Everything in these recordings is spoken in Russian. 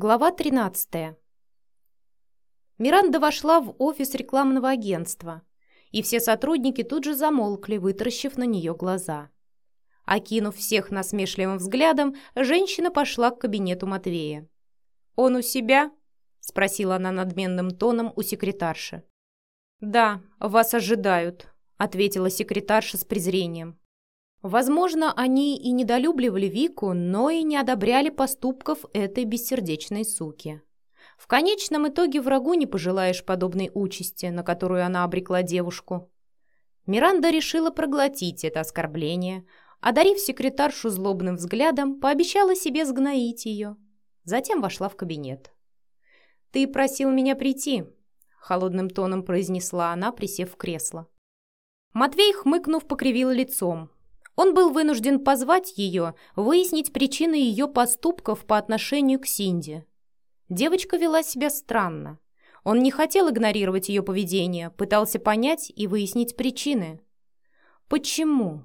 Глава 13. Миранда вошла в офис рекламного агентства, и все сотрудники тут же замолкли, вытаращив на нее глаза. Окинув всех насмешливым взглядом, женщина пошла к кабинету Матвея. «Он у себя?» — спросила она надменным тоном у секретарши. «Да, вас ожидают», — ответила секретарша с презрением. Возможно, они и недолюбливали Вику, но и не одобряли поступков этой бессердечной суки. В конечном итоге врагу не пожелаешь подобной участи, на которую она обрекла девушку. Миранда решила проглотить это оскорбление, одарив секретаршу злобным взглядом, пообещала себе сгноить ее. Затем вошла в кабинет. «Ты просил меня прийти», — холодным тоном произнесла она, присев в кресло. Матвей, хмыкнув, покривил лицом, он был вынужден позвать ее, выяснить причины ее поступков по отношению к Синди. Девочка вела себя странно. Он не хотел игнорировать ее поведение, пытался понять и выяснить причины. «Почему?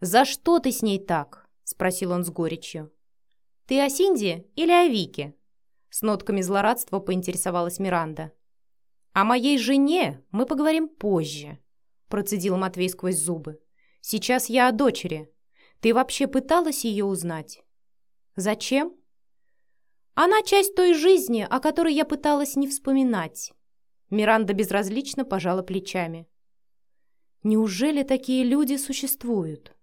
За что ты с ней так?» — спросил он с горечью. «Ты о Синди или о Вике?» С нотками злорадства поинтересовалась Миранда. «О моей жене мы поговорим позже», — процедил Матвей сквозь зубы. Сейчас я о дочери. Ты вообще пыталась ее узнать? Зачем? Она часть той жизни, о которой я пыталась не вспоминать. Миранда безразлично пожала плечами. Неужели такие люди существуют?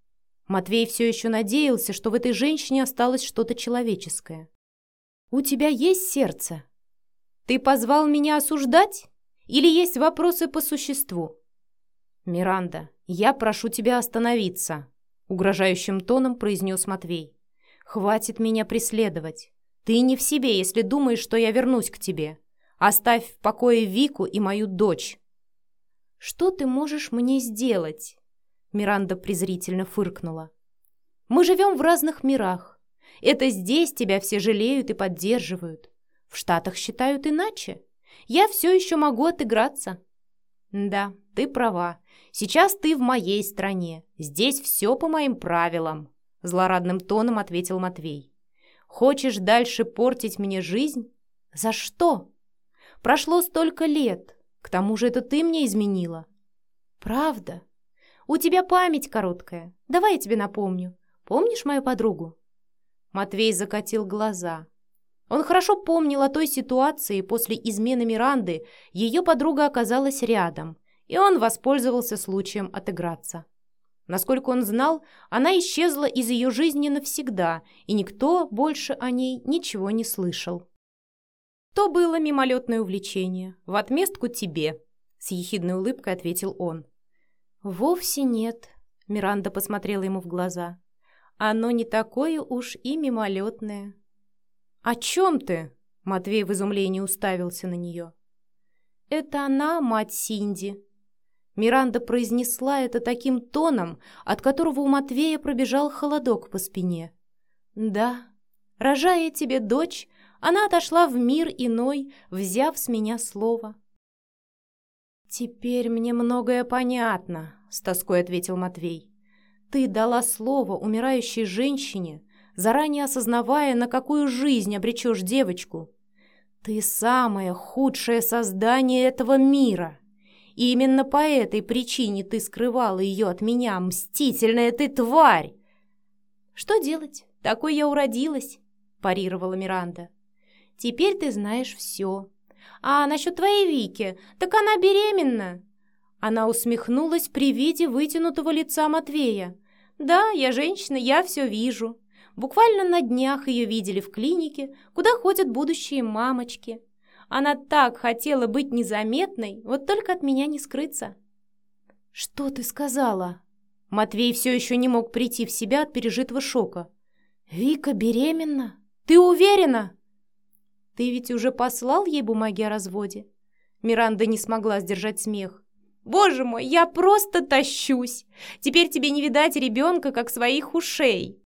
Матвей все еще надеялся, что в этой женщине осталось что-то человеческое. «У тебя есть сердце? Ты позвал меня осуждать? Или есть вопросы по существу?» «Миранда, я прошу тебя остановиться», — угрожающим тоном произнес Матвей. «Хватит меня преследовать. Ты не в себе, если думаешь, что я вернусь к тебе. Оставь в покое Вику и мою дочь». «Что ты можешь мне сделать?» Миранда презрительно фыркнула. «Мы живем в разных мирах. Это здесь тебя все жалеют и поддерживают. В Штатах считают иначе. Я все еще могу отыграться». «Да, ты права. Сейчас ты в моей стране. Здесь все по моим правилам», — злорадным тоном ответил Матвей. «Хочешь дальше портить мне жизнь? За что? Прошло столько лет. К тому же это ты мне изменила». «Правда? У тебя память короткая. Давай я тебе напомню. Помнишь мою подругу?» Матвей закатил глаза. Он хорошо помнил о той ситуации после измены Миранды, ее подруга оказалась рядом, и он воспользовался случаем отыграться. Насколько он знал, она исчезла из ее жизни навсегда, и никто больше о ней ничего не слышал. «То было мимолетное увлечение, в отместку тебе», — с ехидной улыбкой ответил он. «Вовсе нет», — Миранда посмотрела ему в глаза. «Оно не такое уж и мимолетное». «О чем ты?» — Матвей в изумлении уставился на нее. «Это она, мать Синди», Миранда произнесла это таким тоном, от которого у Матвея пробежал холодок по спине. «Да, рожая тебе дочь, она отошла в мир иной, взяв с меня слово». «Теперь мне многое понятно», — с тоской ответил Матвей. «Ты дала слово умирающей женщине, заранее осознавая, на какую жизнь обречешь девочку. Ты самое худшее создание этого мира». И именно по этой причине ты скрывала ее от меня, мстительная ты тварь!» «Что делать? Такой я уродилась», — парировала Миранда. «Теперь ты знаешь все. А насчет твоей Вики, так она беременна!» Она усмехнулась при виде вытянутого лица Матвея. «Да, я женщина, я все вижу. Буквально на днях ее видели в клинике, куда ходят будущие мамочки. Она так хотела быть незаметной, вот только от меня не скрыться. «Что ты сказала?» Матвей все еще не мог прийти в себя от пережитого шока. «Вика беременна? Ты уверена?» «Ты ведь уже послал ей бумаги о разводе?» Миранда не смогла сдержать смех. «Боже мой, я просто тащусь! Теперь тебе не видать ребенка, как своих ушей!»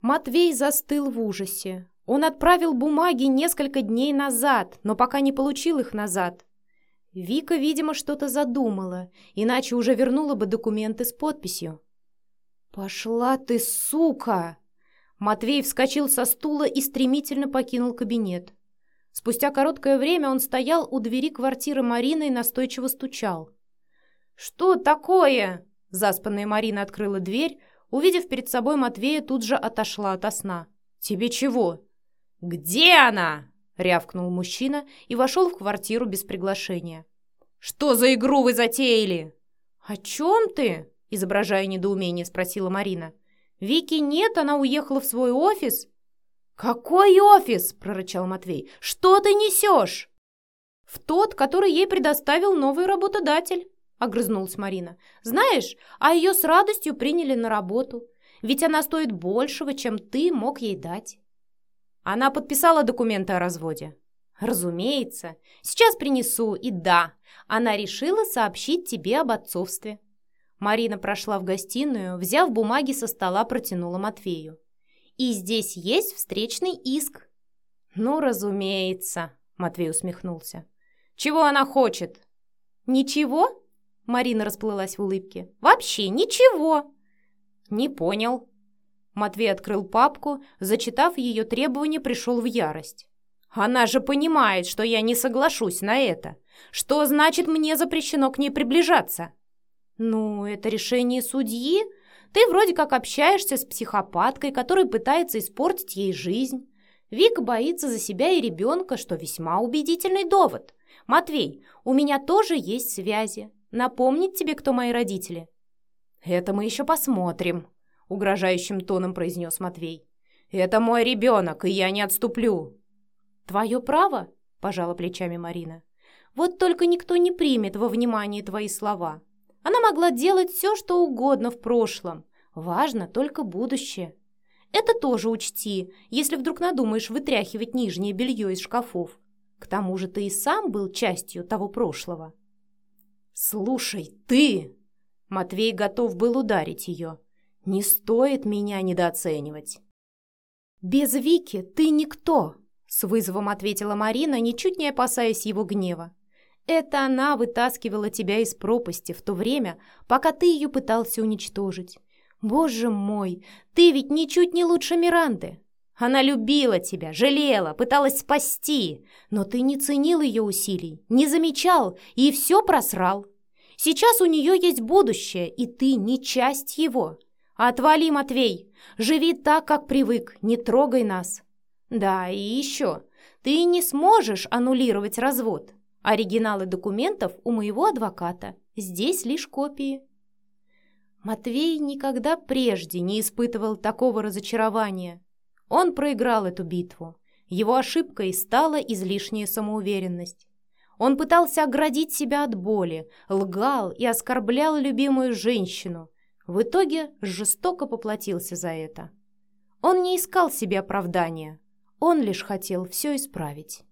Матвей застыл в ужасе. Он отправил бумаги несколько дней назад, но пока не получил их назад. Вика, видимо, что-то задумала, иначе уже вернула бы документы с подписью. «Пошла ты, сука!» Матвей вскочил со стула и стремительно покинул кабинет. Спустя короткое время он стоял у двери квартиры Марины и настойчиво стучал. «Что такое?» Заспанная Марина открыла дверь, увидев перед собой Матвея, тут же отошла ото сна. «Тебе чего?» «Где она?» — рявкнул мужчина и вошел в квартиру без приглашения. «Что за игру вы затеяли?» «О чем ты?» — изображая недоумение, спросила Марина. «Вики нет, она уехала в свой офис». «Какой офис?» — прорычал Матвей. «Что ты несешь?» «В тот, который ей предоставил новый работодатель», — огрызнулась Марина. «Знаешь, а ее с радостью приняли на работу, ведь она стоит большего, чем ты мог ей дать». Она подписала документы о разводе. «Разумеется. Сейчас принесу. И да, она решила сообщить тебе об отцовстве». Марина прошла в гостиную, взяв бумаги со стола, протянула Матвею. «И здесь есть встречный иск». «Ну, разумеется», — Матвей усмехнулся. «Чего она хочет?» «Ничего?» — Марина расплылась в улыбке. «Вообще ничего!» «Не понял», Матвей открыл папку, зачитав ее требования, пришел в ярость. «Она же понимает, что я не соглашусь на это. Что значит, мне запрещено к ней приближаться?» «Ну, это решение судьи. Ты вроде как общаешься с психопаткой, которая пытается испортить ей жизнь. Вика боится за себя и ребенка, что весьма убедительный довод. Матвей, у меня тоже есть связи. Напомнить тебе, кто мои родители?» «Это мы еще посмотрим», — угрожающим тоном произнес Матвей. «Это мой ребенок, и я не отступлю». «Твое право?» — пожала плечами Марина. «Вот только никто не примет во внимание твои слова. Она могла делать все, что угодно в прошлом. Важно только будущее. Это тоже учти, если вдруг надумаешь вытряхивать нижнее белье из шкафов. К тому же ты и сам был частью того прошлого». «Слушай, ты!» Матвей готов был ударить ее. Не стоит меня недооценивать. «Без Вики ты никто», — с вызовом ответила Марина, ничуть не опасаясь его гнева. «Это она вытаскивала тебя из пропасти в то время, пока ты ее пытался уничтожить. Боже мой, ты ведь ничуть не лучше Миранды. Она любила тебя, жалела, пыталась спасти, но ты не ценил ее усилий, не замечал и все просрал. Сейчас у нее есть будущее, и ты не часть его. «Отвали, Матвей! Живи так, как привык, не трогай нас!» «Да, и еще, ты не сможешь аннулировать развод. Оригиналы документов у моего адвоката. Здесь лишь копии». Матвей никогда прежде не испытывал такого разочарования. Он проиграл эту битву. Его ошибкой стала излишняя самоуверенность. Он пытался оградить себя от боли, лгал и оскорблял любимую женщину – в итоге жестоко поплатился за это. Он не искал себе оправдания, он лишь хотел все исправить.